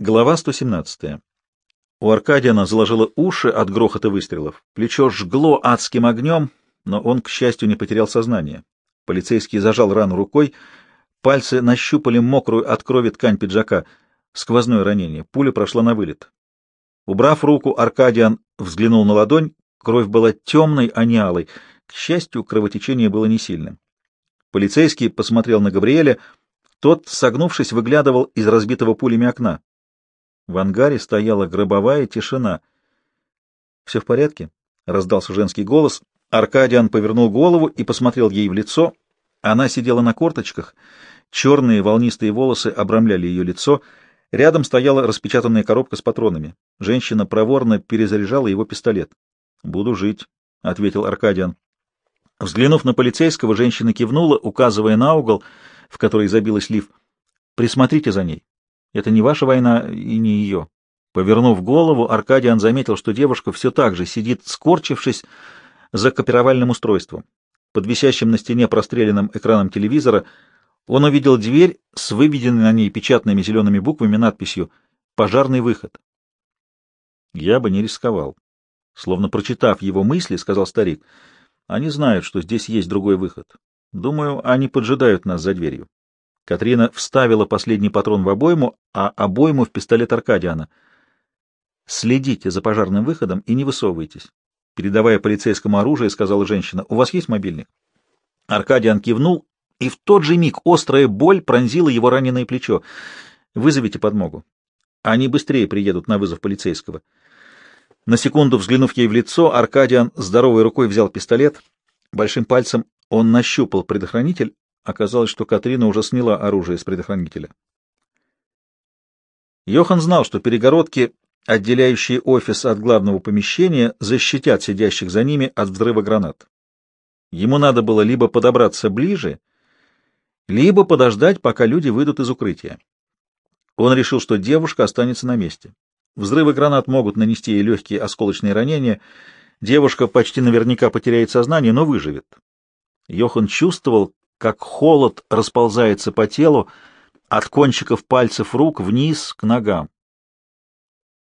Глава 117. У Аркадиана заложило уши от грохота выстрелов. Плечо жгло адским огнем, но он, к счастью, не потерял сознание. Полицейский зажал рану рукой, пальцы нащупали мокрую от крови ткань пиджака. Сквозное ранение. Пуля прошла на вылет. Убрав руку, Аркадиан взглянул на ладонь. Кровь была темной, а не алой. К счастью, кровотечение было не сильным. Полицейский посмотрел на Габриэля. Тот, согнувшись, выглядывал из разбитого пулями окна. В ангаре стояла гробовая тишина. «Все в порядке?» — раздался женский голос. Аркадиан повернул голову и посмотрел ей в лицо. Она сидела на корточках. Черные волнистые волосы обрамляли ее лицо. Рядом стояла распечатанная коробка с патронами. Женщина проворно перезаряжала его пистолет. «Буду жить», — ответил Аркадиан. Взглянув на полицейского, женщина кивнула, указывая на угол, в который забилась лиф. «Присмотрите за ней. Это не ваша война и не ее. Повернув голову, Аркадиан заметил, что девушка все так же сидит, скорчившись за копировальным устройством. Под висящим на стене простреленным экраном телевизора он увидел дверь с выведенной на ней печатными зелеными буквами надписью «Пожарный выход». «Я бы не рисковал». Словно прочитав его мысли, сказал старик, «Они знают, что здесь есть другой выход. Думаю, они поджидают нас за дверью». Катрина вставила последний патрон в обойму, а обойму в пистолет Аркадиана. «Следите за пожарным выходом и не высовывайтесь». Передавая полицейскому оружие, сказала женщина, «У вас есть мобильник?» Аркадиан кивнул, и в тот же миг острая боль пронзила его раненое плечо. «Вызовите подмогу. Они быстрее приедут на вызов полицейского». На секунду взглянув ей в лицо, Аркадиан здоровой рукой взял пистолет. Большим пальцем он нащупал предохранитель, Оказалось, что Катрина уже сняла оружие с предохранителя. Йохан знал, что перегородки, отделяющие офис от главного помещения, защитят сидящих за ними от взрыва гранат. Ему надо было либо подобраться ближе, либо подождать, пока люди выйдут из укрытия. Он решил, что девушка останется на месте. Взрывы гранат могут нанести ей легкие осколочные ранения. Девушка почти наверняка потеряет сознание, но выживет. Йохан чувствовал, как холод расползается по телу от кончиков пальцев рук вниз к ногам.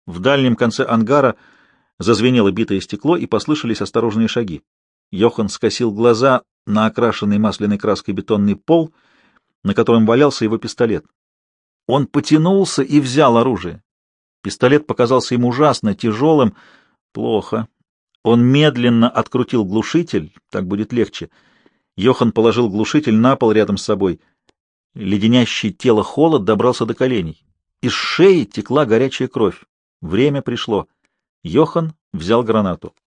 В дальнем конце ангара зазвенело битое стекло и послышались осторожные шаги. Йохан скосил глаза на окрашенный масляной краской бетонный пол, на котором валялся его пистолет. Он потянулся и взял оружие. Пистолет показался ему ужасно тяжелым. Плохо. Он медленно открутил глушитель, так будет легче — Йохан положил глушитель на пол рядом с собой. Леденящий тело холод добрался до коленей. Из шеи текла горячая кровь. Время пришло. Йохан взял гранату.